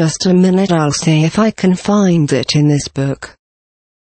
Just a minute I'll see if I can find it in this book.